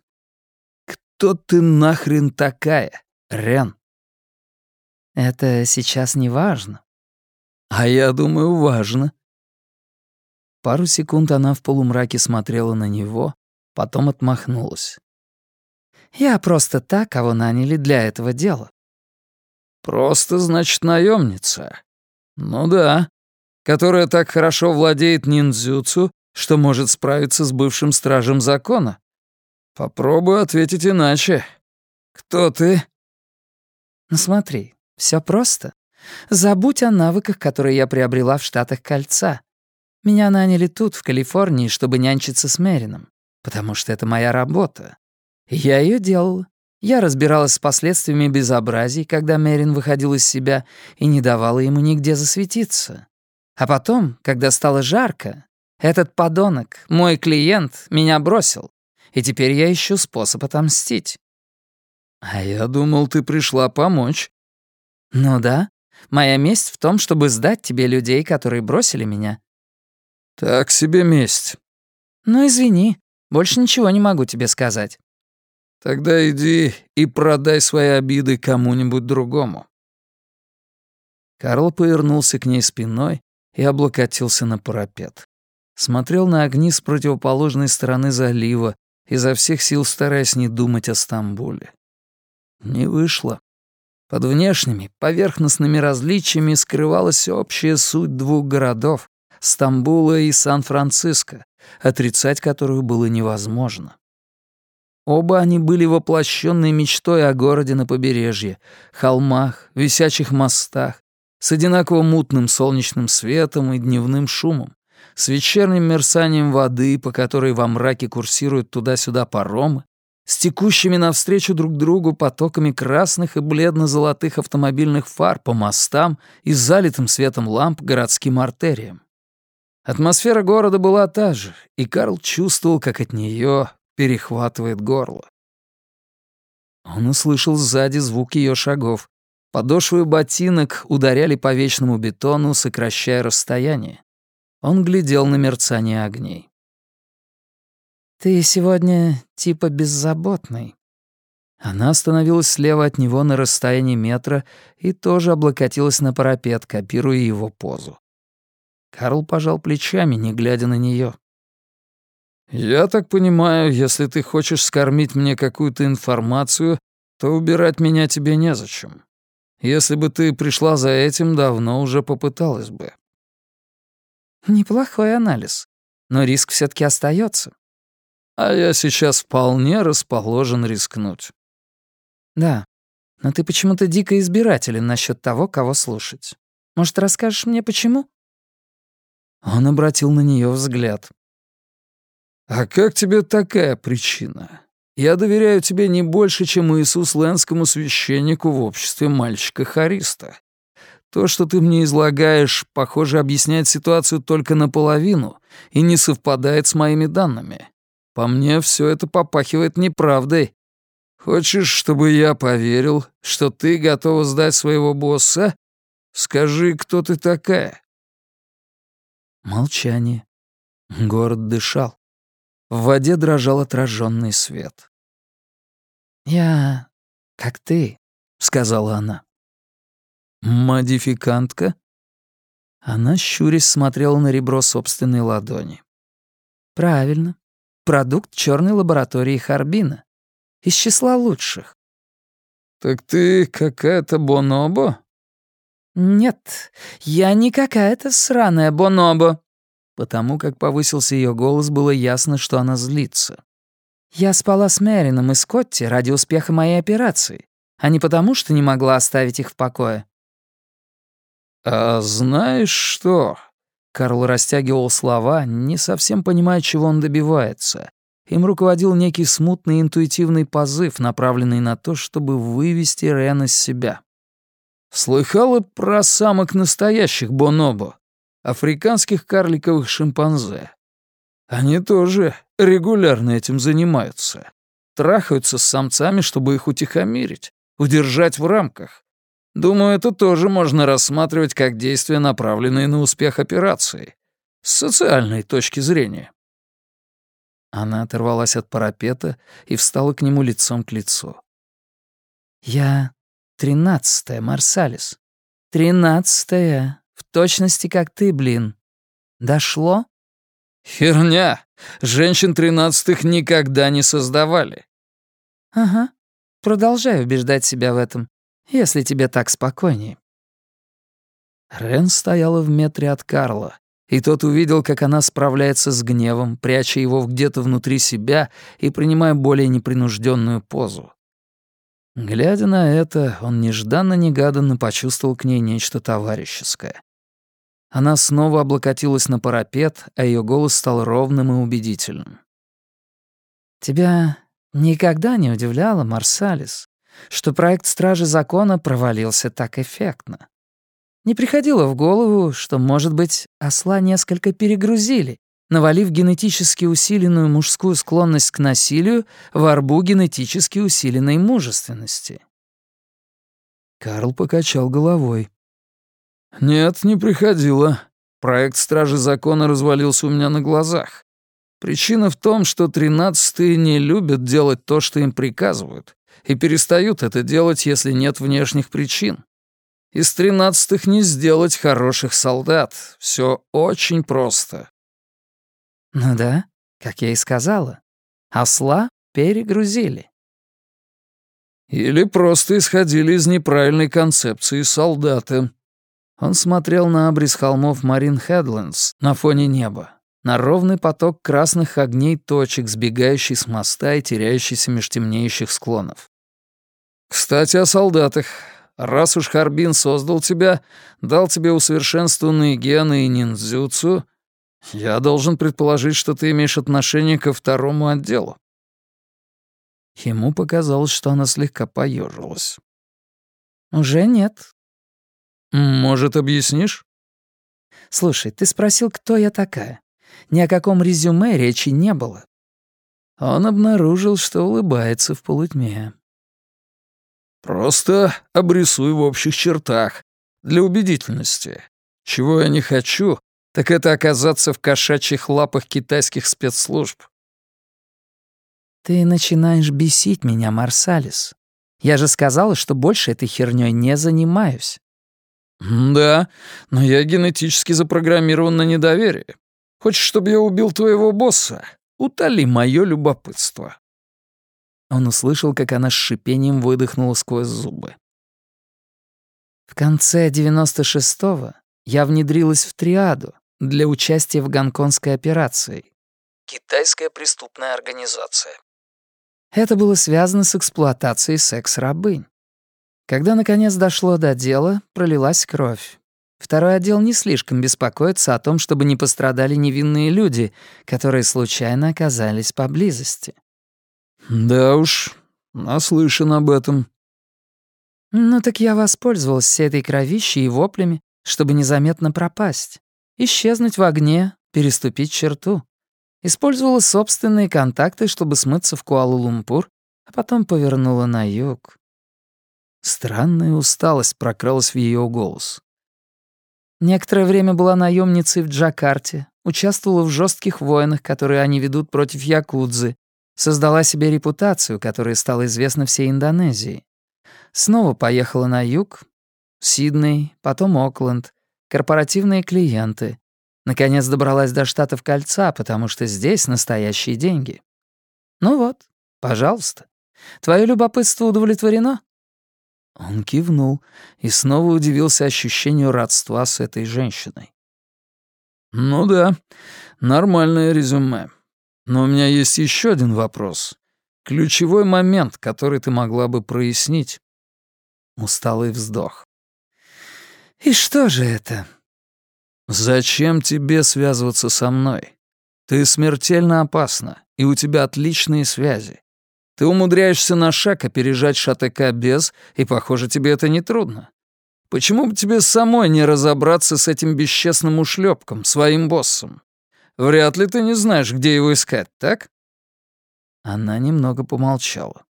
«Кто ты нахрен такая, Рен?» «Это сейчас не важно». «А я думаю, важно». Пару секунд она в полумраке смотрела на него, потом отмахнулась. «Я просто та, кого наняли для этого дела». «Просто, значит, наемница. Ну да, которая так хорошо владеет ниндзюцу, что может справиться с бывшим стражем закона? Попробую ответить иначе. Кто ты? Ну смотри, все просто. Забудь о навыках, которые я приобрела в Штатах Кольца. Меня наняли тут, в Калифорнии, чтобы нянчиться с Мерином, потому что это моя работа. я ее делала. Я разбиралась с последствиями безобразий, когда Мерин выходил из себя и не давала ему нигде засветиться. А потом, когда стало жарко, этот подонок, мой клиент, меня бросил, и теперь я ищу способ отомстить». «А я думал, ты пришла помочь». «Ну да. Моя месть в том, чтобы сдать тебе людей, которые бросили меня». «Так себе месть». «Ну, извини, больше ничего не могу тебе сказать». «Тогда иди и продай свои обиды кому-нибудь другому». Карл повернулся к ней спиной и облокотился на парапет. Смотрел на огни с противоположной стороны залива, изо всех сил стараясь не думать о Стамбуле. Не вышло. Под внешними, поверхностными различиями скрывалась общая суть двух городов — Стамбула и Сан-Франциско, отрицать которую было невозможно. Оба они были воплощенной мечтой о городе на побережье, холмах, висячих мостах, с одинаково мутным солнечным светом и дневным шумом, с вечерним мерцанием воды, по которой во мраке курсируют туда-сюда паромы, с текущими навстречу друг другу потоками красных и бледно-золотых автомобильных фар по мостам и залитым светом ламп городским артериям. Атмосфера города была та же, и Карл чувствовал, как от нее перехватывает горло. Он услышал сзади звук ее шагов, Подошвы ботинок ударяли по вечному бетону, сокращая расстояние. Он глядел на мерцание огней. «Ты сегодня типа беззаботный». Она остановилась слева от него на расстоянии метра и тоже облокотилась на парапет, копируя его позу. Карл пожал плечами, не глядя на нее. «Я так понимаю, если ты хочешь скормить мне какую-то информацию, то убирать меня тебе незачем. Если бы ты пришла за этим, давно уже попыталась бы». «Неплохой анализ, но риск все таки остается. «А я сейчас вполне расположен рискнуть». «Да, но ты почему-то дико избирателен насчет того, кого слушать. Может, расскажешь мне, почему?» Он обратил на нее взгляд. «А как тебе такая причина? Я доверяю тебе не больше, чем Иисус Лэнскому священнику в обществе мальчика-хариста. То, что ты мне излагаешь, похоже, объясняет ситуацию только наполовину и не совпадает с моими данными. По мне, все это попахивает неправдой. Хочешь, чтобы я поверил, что ты готова сдать своего босса? Скажи, кто ты такая?» Молчание. Город дышал. В воде дрожал отраженный свет. «Я как ты», — сказала она. «Модификантка?» Она, щурясь, смотрела на ребро собственной ладони. «Правильно. Продукт черной лаборатории Харбина. Из числа лучших». «Так ты какая-то бонобо?» «Нет, я не какая-то сраная бонобо», Потому как повысился ее голос, было ясно, что она злится. «Я спала с Мэрином и Скотти ради успеха моей операции, а не потому, что не могла оставить их в покое». «А знаешь что?» Карл растягивал слова, не совсем понимая, чего он добивается. им руководил некий смутный интуитивный позыв, направленный на то, чтобы вывести Рен из себя. Слыхала про самок настоящих бонобо, африканских карликовых шимпанзе. Они тоже регулярно этим занимаются. Трахаются с самцами, чтобы их утихомирить, удержать в рамках. Думаю, это тоже можно рассматривать как действия, направленные на успех операции. С социальной точки зрения. Она оторвалась от парапета и встала к нему лицом к лицу. «Я тринадцатая, Марсалис. Тринадцатая. В точности, как ты, блин. Дошло?» «Херня! Женщин тринадцатых никогда не создавали». «Ага. Продолжай убеждать себя в этом, если тебе так спокойнее». Рен стояла в метре от Карла, и тот увидел, как она справляется с гневом, пряча его где-то внутри себя и принимая более непринужденную позу. Глядя на это, он нежданно-негаданно почувствовал к ней нечто товарищеское. Она снова облокотилась на парапет, а ее голос стал ровным и убедительным. «Тебя никогда не удивляло, Марсалис, что проект Стражи Закона провалился так эффектно? Не приходило в голову, что, может быть, осла несколько перегрузили, навалив генетически усиленную мужскую склонность к насилию в арбу генетически усиленной мужественности. Карл покачал головой. «Нет, не приходило. Проект Стражи Закона развалился у меня на глазах. Причина в том, что тринадцатые не любят делать то, что им приказывают, и перестают это делать, если нет внешних причин. Из тринадцатых не сделать хороших солдат. Все очень просто. Ну да, как я и сказала. Осла перегрузили. Или просто исходили из неправильной концепции солдата. Он смотрел на обрез холмов Марин Хедлендс на фоне неба, на ровный поток красных огней точек, сбегающий с моста и теряющийся меж темнеющих склонов. «Кстати, о солдатах. Раз уж Харбин создал тебя, дал тебе усовершенствованные гены и ниндзюцу, я должен предположить, что ты имеешь отношение ко второму отделу». Ему показалось, что она слегка поежилась. «Уже нет». «Может, объяснишь?» «Слушай, ты спросил, кто я такая. Ни о каком резюме речи не было». Он обнаружил, что улыбается в полутьме. Просто обрисуй в общих чертах, для убедительности. Чего я не хочу, так это оказаться в кошачьих лапах китайских спецслужб. Ты начинаешь бесить меня, Марсалис. Я же сказала, что больше этой хернёй не занимаюсь. Да, но я генетически запрограммирован на недоверие. Хочешь, чтобы я убил твоего босса? Утоли мое любопытство. Он услышал, как она с шипением выдохнула сквозь зубы. В конце 96-го я внедрилась в триаду для участия в гонконгской операции. Китайская преступная организация. Это было связано с эксплуатацией секс-рабынь. Когда наконец дошло до дела, пролилась кровь. Второй отдел не слишком беспокоится о том, чтобы не пострадали невинные люди, которые случайно оказались поблизости. «Да уж, наслышан об этом». «Ну так я воспользовался этой кровищей и воплями, чтобы незаметно пропасть, исчезнуть в огне, переступить черту. Использовала собственные контакты, чтобы смыться в Куалу-Лумпур, а потом повернула на юг». Странная усталость прокралась в ее голос. Некоторое время была наемницей в Джакарте, участвовала в жестких войнах, которые они ведут против Якудзы, Создала себе репутацию, которая стала известна всей Индонезии. Снова поехала на юг, Сидней, потом Окленд, корпоративные клиенты. Наконец добралась до Штатов Кольца, потому что здесь настоящие деньги. Ну вот, пожалуйста. Твое любопытство удовлетворено?» Он кивнул и снова удивился ощущению родства с этой женщиной. «Ну да, нормальное резюме. Но у меня есть еще один вопрос. Ключевой момент, который ты могла бы прояснить. Усталый вздох. И что же это? Зачем тебе связываться со мной? Ты смертельно опасна, и у тебя отличные связи. Ты умудряешься на шаг опережать ШАТК без, и, похоже, тебе это не трудно. Почему бы тебе самой не разобраться с этим бесчестным ушлепком, своим боссом? Вряд ли ты не знаешь, где его искать, так?» Она немного помолчала.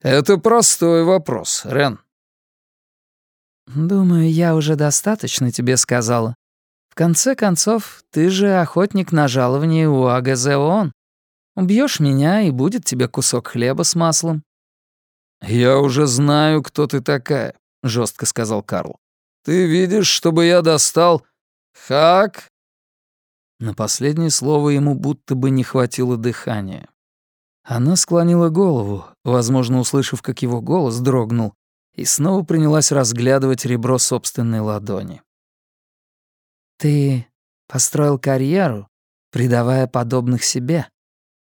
«Это простой вопрос, Рен». «Думаю, я уже достаточно тебе сказала. В конце концов, ты же охотник на жалование у АГЗ ООН. Убьешь меня, и будет тебе кусок хлеба с маслом». «Я уже знаю, кто ты такая», — жестко сказал Карл. «Ты видишь, чтобы я достал...» «Хак?» На последнее слово ему будто бы не хватило дыхания. Она склонила голову, возможно, услышав, как его голос дрогнул, и снова принялась разглядывать ребро собственной ладони. «Ты построил карьеру, предавая подобных себе.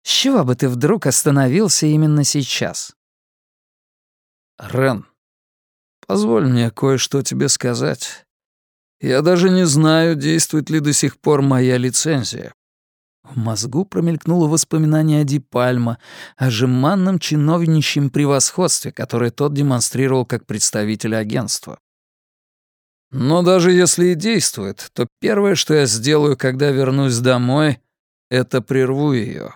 С чего бы ты вдруг остановился именно сейчас?» «Рен, позволь мне кое-что тебе сказать. Я даже не знаю, действует ли до сих пор моя лицензия». В мозгу промелькнуло воспоминание о Ди Пальма, о жеманном чиновничьем превосходстве, которое тот демонстрировал как представитель агентства. Но даже если и действует, то первое, что я сделаю, когда вернусь домой, это прерву ее.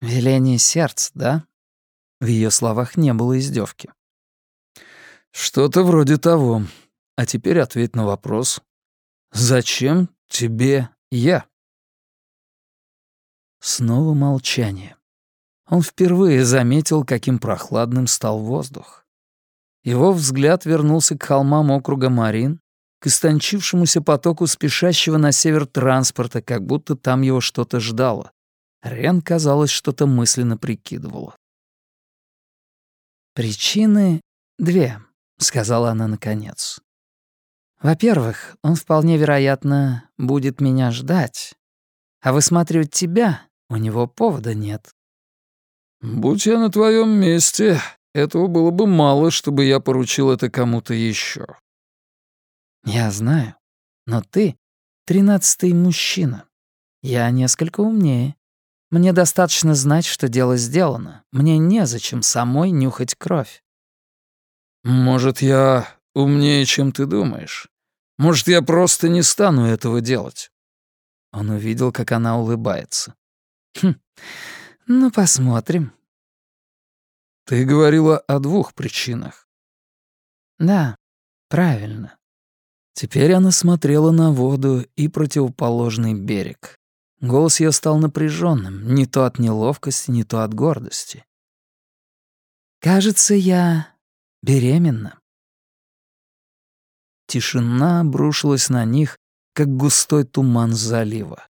«Веление сердца, да?» В ее словах не было издевки. «Что-то вроде того. А теперь ответь на вопрос. Зачем тебе я?» Снова молчание. Он впервые заметил, каким прохладным стал воздух. Его взгляд вернулся к холмам округа Марин, к истончившемуся потоку спешащего на север транспорта, как будто там его что-то ждало. Рен, казалось, что-то мысленно прикидывала. «Причины две», — сказала она наконец. «Во-первых, он вполне вероятно будет меня ждать, а высматривать тебя у него повода нет». «Будь я на твоем месте, этого было бы мало, чтобы я поручил это кому-то еще. «Я знаю, но ты — тринадцатый мужчина. Я несколько умнее. Мне достаточно знать, что дело сделано. Мне незачем самой нюхать кровь». «Может, я умнее, чем ты думаешь? Может, я просто не стану этого делать?» Он увидел, как она улыбается. «Хм, ну посмотрим». «Ты говорила о двух причинах». «Да, правильно». Теперь она смотрела на воду и противоположный берег. Голос ее стал напряженным, не то от неловкости, не то от гордости. «Кажется, я беременна». Тишина обрушилась на них, как густой туман залива.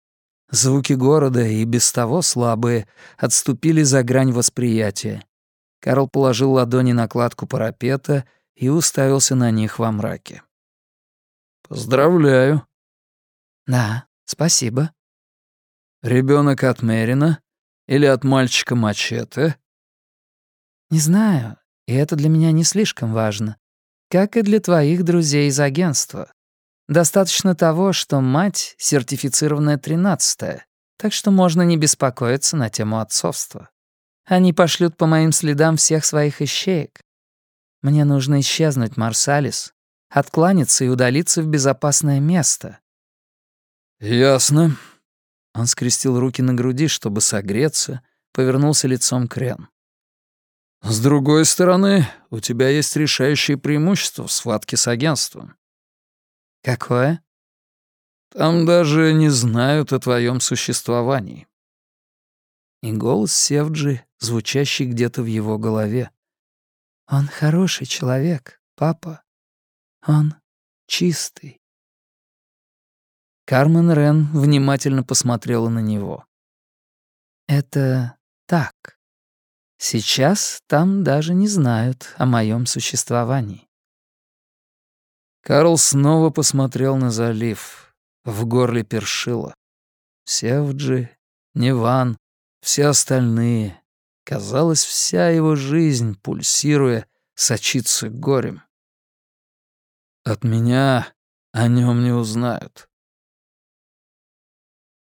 Звуки города, и без того слабые, отступили за грань восприятия. Карл положил ладони на кладку парапета и уставился на них во мраке. «Поздравляю». «Да, спасибо». Ребенок от Мерина или от мальчика Мачете?» «Не знаю, и это для меня не слишком важно. Как и для твоих друзей из агентства. Достаточно того, что мать сертифицированная тринадцатая, так что можно не беспокоиться на тему отцовства. Они пошлют по моим следам всех своих ищеек. Мне нужно исчезнуть, Марсалис, откланяться и удалиться в безопасное место». «Ясно». Он скрестил руки на груди, чтобы согреться, повернулся лицом к Рен. «С другой стороны, у тебя есть решающее преимущество в схватке с агентством». «Какое?» «Там даже не знают о твоем существовании». И голос Севджи, звучащий где-то в его голове. «Он хороший человек, папа. Он чистый». Кармен Рен внимательно посмотрела на него. «Это так. Сейчас там даже не знают о моем существовании». Карл снова посмотрел на залив. В горле першило. Севджи, Неван, все остальные. Казалось, вся его жизнь, пульсируя, сочится горем. От меня о нем не узнают.